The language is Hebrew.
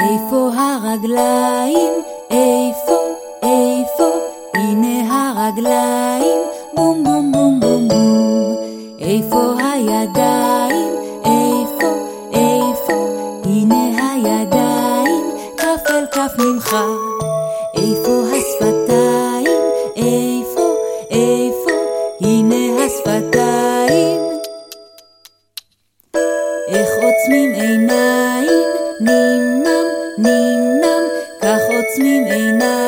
איפה הרגליים? איפה? איפה? הנה הרגליים, בום בום בום בום בום. איפה הידיים? איפה? איפה? הנה הידיים, כף אל כף ממך. איפה השפתיים? איפה? איפה? הנה השפתיים. איך עוצמים עיניים? כך עוצמים עיניי.